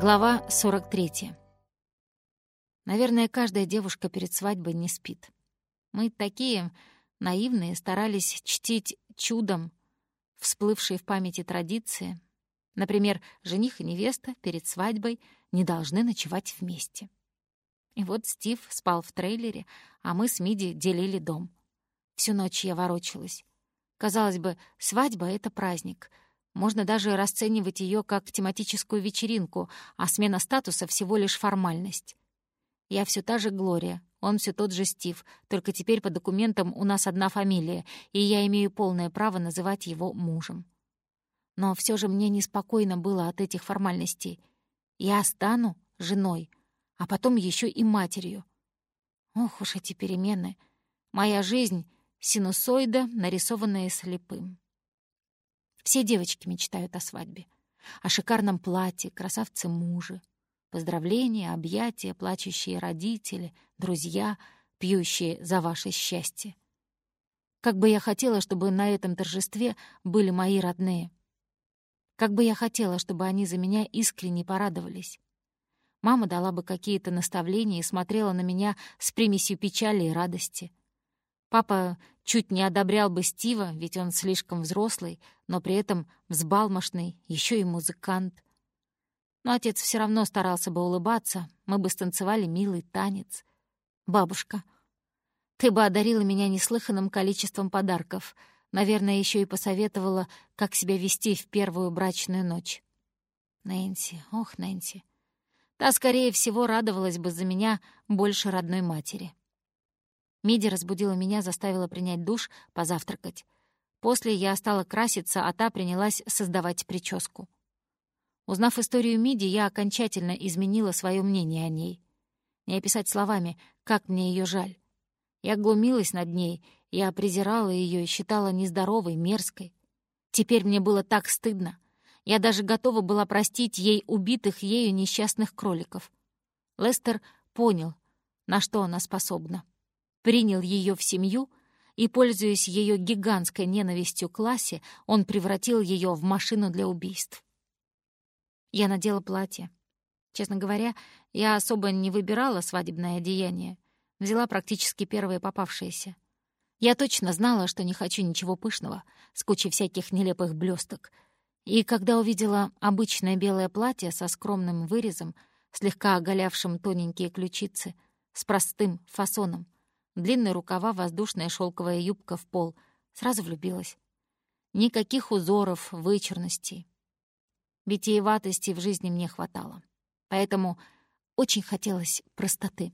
Глава 43. Наверное, каждая девушка перед свадьбой не спит. Мы такие наивные, старались чтить чудом всплывшие в памяти традиции. Например, жених и невеста перед свадьбой не должны ночевать вместе. И вот Стив спал в трейлере, а мы с Миди делили дом. Всю ночь я ворочалась. Казалось бы, свадьба — это праздник — можно даже расценивать ее как тематическую вечеринку, а смена статуса всего лишь формальность. Я все та же Глория, он все тот же Стив, только теперь по документам у нас одна фамилия, и я имею полное право называть его мужем. Но все же мне неспокойно было от этих формальностей. Я стану женой, а потом еще и матерью. Ох уж эти перемены. Моя жизнь — синусоида, нарисованная слепым. Все девочки мечтают о свадьбе. О шикарном платье, красавце муже. Поздравления, объятия, плачущие родители, друзья, пьющие за ваше счастье. Как бы я хотела, чтобы на этом торжестве были мои родные. Как бы я хотела, чтобы они за меня искренне порадовались. Мама дала бы какие-то наставления и смотрела на меня с примесью печали и радости. Папа чуть не одобрял бы Стива, ведь он слишком взрослый, но при этом взбалмошный, еще и музыкант. Но отец все равно старался бы улыбаться, мы бы станцевали милый танец. «Бабушка, ты бы одарила меня неслыханным количеством подарков», Наверное, еще и посоветовала, как себя вести в первую брачную ночь. Нэнси, ох, Нэнси. Та, скорее всего, радовалась бы за меня больше родной матери. Миди разбудила меня, заставила принять душ, позавтракать. После я стала краситься, а та принялась создавать прическу. Узнав историю Миди, я окончательно изменила свое мнение о ней. Не описать словами, как мне ее жаль. Я глумилась над ней, я презирала ее и считала нездоровой, мерзкой. Теперь мне было так стыдно. Я даже готова была простить ей убитых ею несчастных кроликов. Лестер понял, на что она способна принял ее в семью, и, пользуясь ее гигантской ненавистью к классе, он превратил ее в машину для убийств. Я надела платье. Честно говоря, я особо не выбирала свадебное одеяние. Взяла практически первое попавшееся. Я точно знала, что не хочу ничего пышного, с кучей всяких нелепых блесток. И когда увидела обычное белое платье со скромным вырезом, слегка оголявшим тоненькие ключицы, с простым фасоном, длинные рукава, воздушная шелковая юбка в пол. Сразу влюбилась. Никаких узоров, вычурностей. Витиеватости в жизни мне хватало. Поэтому очень хотелось простоты.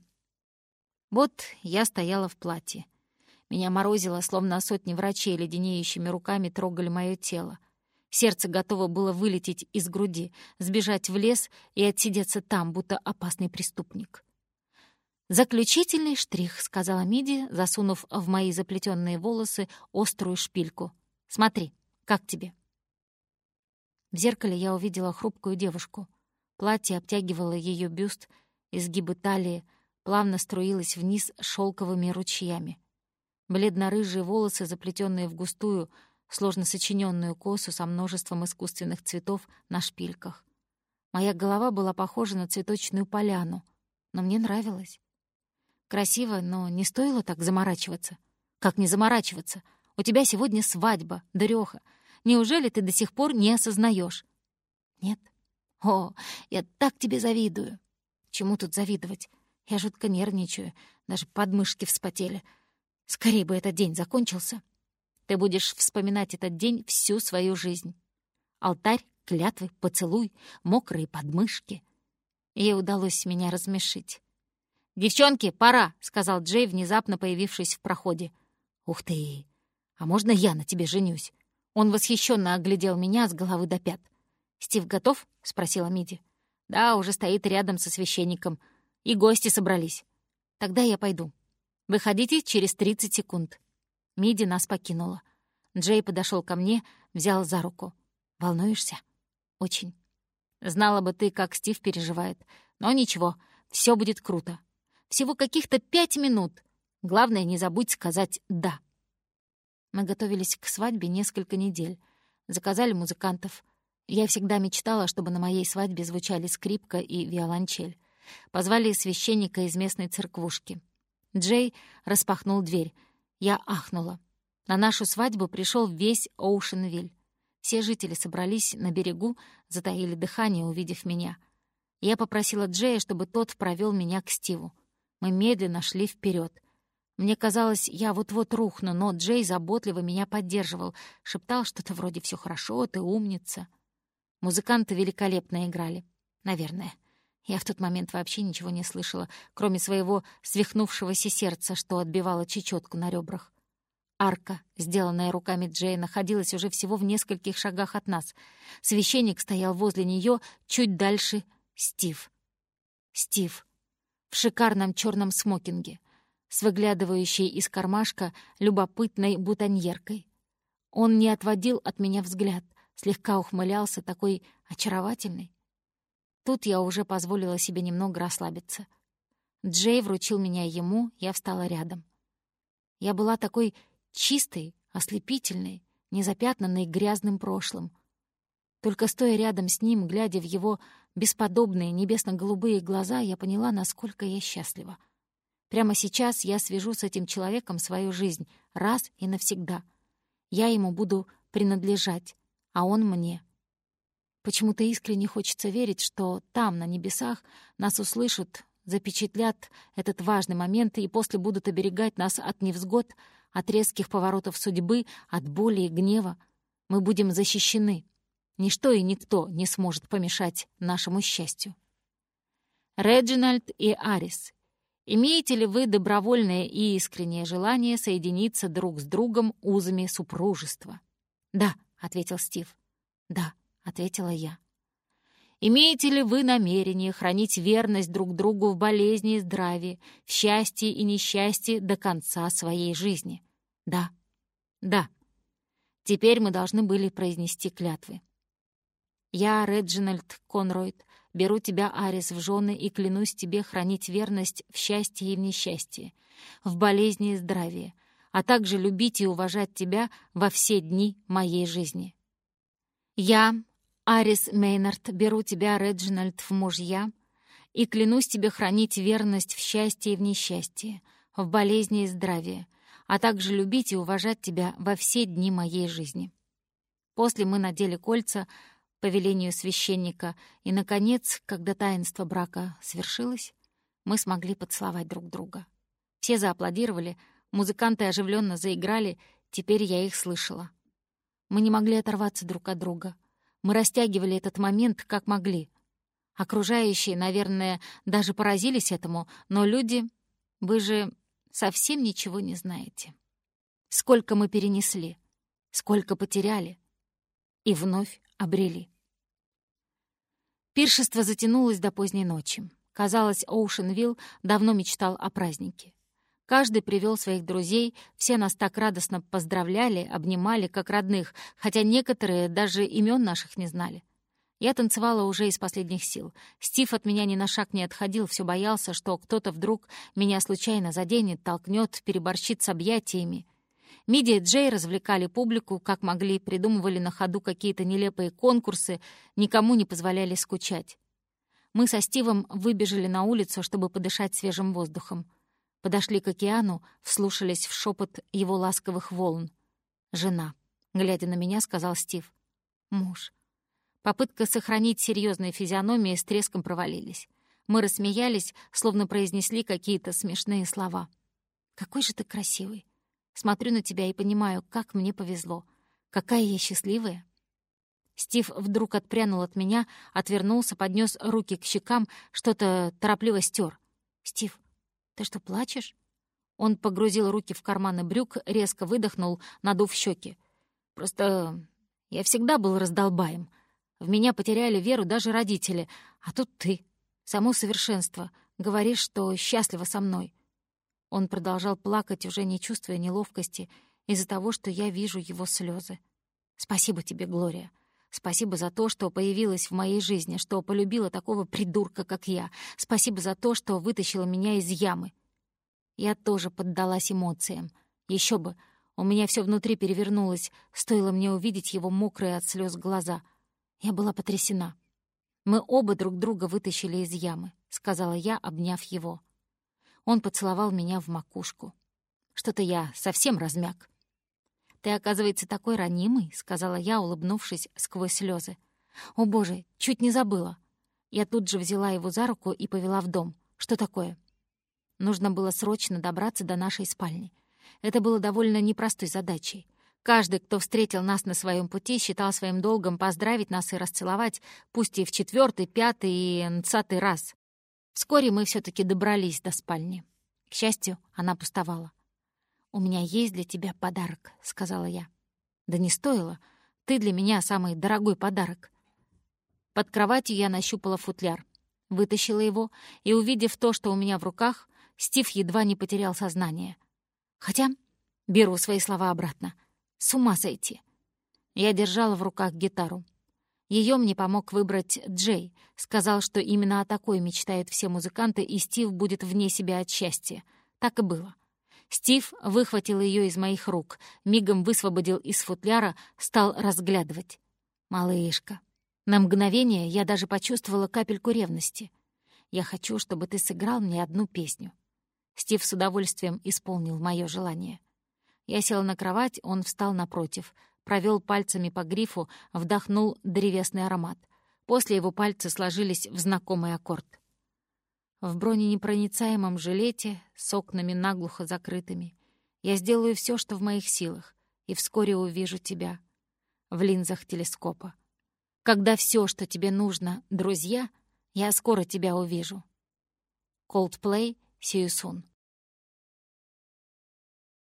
Вот я стояла в платье. Меня морозило, словно сотни врачей леденеющими руками трогали мое тело. Сердце готово было вылететь из груди, сбежать в лес и отсидеться там, будто опасный преступник. «Заключительный штрих», — сказала Миди, засунув в мои заплетенные волосы острую шпильку. «Смотри, как тебе?» В зеркале я увидела хрупкую девушку. Платье обтягивало ее бюст, изгибы талии, плавно струилось вниз шелковыми ручьями. Бледно-рыжие волосы, заплетенные в густую, сложно сочиненную косу со множеством искусственных цветов на шпильках. Моя голова была похожа на цветочную поляну, но мне нравилось. Красиво, но не стоило так заморачиваться. Как не заморачиваться? У тебя сегодня свадьба, Дрёха. Неужели ты до сих пор не осознаешь? Нет. О, я так тебе завидую. Чему тут завидовать? Я жутко нервничаю, даже подмышки вспотели. Скорее бы этот день закончился. Ты будешь вспоминать этот день всю свою жизнь. Алтарь, клятвы, поцелуй, мокрые подмышки. Ей удалось меня размешить. «Девчонки, пора!» — сказал Джей, внезапно появившись в проходе. «Ух ты! А можно я на тебе женюсь?» Он восхищенно оглядел меня с головы до пят. «Стив готов?» — спросила Миди. «Да, уже стоит рядом со священником. И гости собрались. Тогда я пойду. Выходите через 30 секунд». Миди нас покинула. Джей подошел ко мне, взял за руку. «Волнуешься?» «Очень. Знала бы ты, как Стив переживает. Но ничего, все будет круто. Всего каких-то пять минут. Главное, не забудь сказать «да». Мы готовились к свадьбе несколько недель. Заказали музыкантов. Я всегда мечтала, чтобы на моей свадьбе звучали скрипка и виолончель. Позвали священника из местной церквушки. Джей распахнул дверь. Я ахнула. На нашу свадьбу пришел весь Оушенвиль. Все жители собрались на берегу, затаили дыхание, увидев меня. Я попросила Джея, чтобы тот провел меня к Стиву. Мы медленно шли вперед. Мне казалось, я вот-вот рухну, но Джей заботливо меня поддерживал, шептал что-то вроде «все хорошо, ты умница». Музыканты великолепно играли. Наверное. Я в тот момент вообще ничего не слышала, кроме своего свихнувшегося сердца, что отбивало чечетку на ребрах. Арка, сделанная руками Джея, находилась уже всего в нескольких шагах от нас. Священник стоял возле нее, чуть дальше — Стив. Стив. В шикарном черном смокинге, с выглядывающей из кармашка любопытной бутоньеркой. Он не отводил от меня взгляд, слегка ухмылялся, такой очаровательный. Тут я уже позволила себе немного расслабиться. Джей вручил меня ему, я встала рядом. Я была такой чистой, ослепительной, незапятнанной грязным прошлым. Только стоя рядом с ним, глядя в его бесподобные небесно-голубые глаза, я поняла, насколько я счастлива. Прямо сейчас я свяжу с этим человеком свою жизнь раз и навсегда. Я ему буду принадлежать, а он мне. Почему-то искренне хочется верить, что там, на небесах, нас услышат, запечатлят этот важный момент и после будут оберегать нас от невзгод, от резких поворотов судьбы, от боли и гнева. Мы будем защищены. Ничто и никто не сможет помешать нашему счастью. Реджинальд и Арис, имеете ли вы добровольное и искреннее желание соединиться друг с другом узами супружества? «Да», — ответил Стив. «Да», ответила я. Имеете ли вы намерение хранить верность друг другу в болезни и здравии, в счастье и несчастье до конца своей жизни? Да. Да. Теперь мы должны были произнести клятвы. Я, Реджинальд Конройд, беру тебя, Арис, в жены и клянусь тебе хранить верность в счастье и в несчастье, в болезни и здравии, а также любить и уважать тебя во все дни моей жизни. Я, Арис Мейнард, беру тебя, Реджинальд, в мужья и клянусь тебе хранить верность в счастье и в несчастье, в болезни и здравии, а также любить и уважать тебя во все дни моей жизни. После мы надели кольца по велению священника, и, наконец, когда таинство брака свершилось, мы смогли поцеловать друг друга. Все зааплодировали, музыканты оживленно заиграли, теперь я их слышала. Мы не могли оторваться друг от друга — мы растягивали этот момент как могли. Окружающие, наверное, даже поразились этому, но люди... Вы же совсем ничего не знаете. Сколько мы перенесли, сколько потеряли и вновь обрели. Пиршество затянулось до поздней ночи. Казалось, Оушенвилл давно мечтал о празднике. Каждый привел своих друзей, все нас так радостно поздравляли, обнимали, как родных, хотя некоторые даже имен наших не знали. Я танцевала уже из последних сил. Стив от меня ни на шаг не отходил, все боялся, что кто-то вдруг меня случайно заденет, толкнет, переборщит с объятиями. Миди и Джей развлекали публику, как могли, придумывали на ходу какие-то нелепые конкурсы, никому не позволяли скучать. Мы со Стивом выбежали на улицу, чтобы подышать свежим воздухом. Подошли к океану, вслушались в шепот его ласковых волн. «Жена», — глядя на меня, сказал Стив. «Муж». Попытка сохранить серьезные физиономии с треском провалились. Мы рассмеялись, словно произнесли какие-то смешные слова. «Какой же ты красивый! Смотрю на тебя и понимаю, как мне повезло. Какая я счастливая!» Стив вдруг отпрянул от меня, отвернулся, поднес руки к щекам, что-то торопливо стер. «Стив, «Ты что, плачешь?» Он погрузил руки в карманы брюк, резко выдохнул, надув щеки. «Просто я всегда был раздолбаем. В меня потеряли веру даже родители, а тут ты, само совершенство, говоришь, что счастлива со мной». Он продолжал плакать, уже не чувствуя неловкости, из-за того, что я вижу его слезы. «Спасибо тебе, Глория. Спасибо за то, что появилась в моей жизни, что полюбила такого придурка, как я. Спасибо за то, что вытащила меня из ямы. Я тоже поддалась эмоциям. Еще бы, у меня все внутри перевернулось, стоило мне увидеть его мокрые от слез глаза. Я была потрясена. «Мы оба друг друга вытащили из ямы», — сказала я, обняв его. Он поцеловал меня в макушку. Что-то я совсем размяк. «Ты, оказывается, такой ранимый», — сказала я, улыбнувшись сквозь слезы. «О, боже, чуть не забыла». Я тут же взяла его за руку и повела в дом. «Что такое?» Нужно было срочно добраться до нашей спальни. Это было довольно непростой задачей. Каждый, кто встретил нас на своем пути, считал своим долгом поздравить нас и расцеловать, пусть и в четвертый, пятый и нцатый раз. Вскоре мы все таки добрались до спальни. К счастью, она пустовала. «У меня есть для тебя подарок», — сказала я. «Да не стоило. Ты для меня самый дорогой подарок». Под кроватью я нащупала футляр, вытащила его и, увидев то, что у меня в руках, Стив едва не потерял сознание. Хотя, беру свои слова обратно, с ума сойти. Я держала в руках гитару. Ее мне помог выбрать Джей. Сказал, что именно о такой мечтают все музыканты, и Стив будет вне себя от счастья. Так и было. Стив выхватил ее из моих рук, мигом высвободил из футляра, стал разглядывать. «Малышка». На мгновение я даже почувствовала капельку ревности. «Я хочу, чтобы ты сыграл мне одну песню». Стив с удовольствием исполнил мое желание. Я села на кровать, он встал напротив, провел пальцами по грифу, вдохнул древесный аромат. После его пальцы сложились в знакомый аккорд. В броненепроницаемом жилете с окнами наглухо закрытыми я сделаю все, что в моих силах, и вскоре увижу тебя в линзах телескопа. Когда все, что тебе нужно, друзья, я скоро тебя увижу. Coldplay soon.